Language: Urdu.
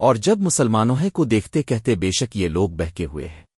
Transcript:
اور جب مسلمانوں کو دیکھتے کہتے بے شک یہ لوگ بہکے ہوئے ہیں۔